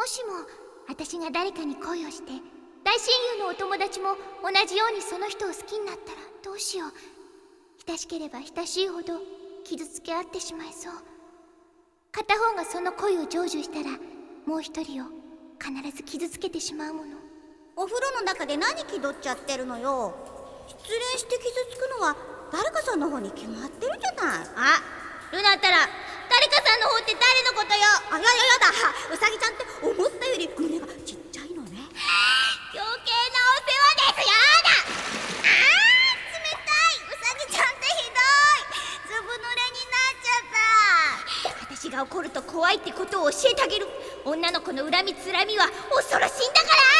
もしも私が誰かに恋をして大親友のお友達も同じようにその人を好きになったらどうしよう。親しければ親しいほど傷つけ合ってしまいそう。片方がその恋を成就したらもう一人を必ず傷つけてしまうもの。お風呂の中で何気取っちゃってるのよ。失恋して傷つくのは誰かさんの方に決まってるじゃない。あルナったら誰かさんの方って誰のことよ。あやややだうさぎちゃんって思ったより胸がちっちゃいのね余計なお世話ですやだあー冷たいうさぎちゃんってひどいずぶ濡が起こると怖いってことを教えてあげる。女の子の恨みつらみは恐ろしいんだから。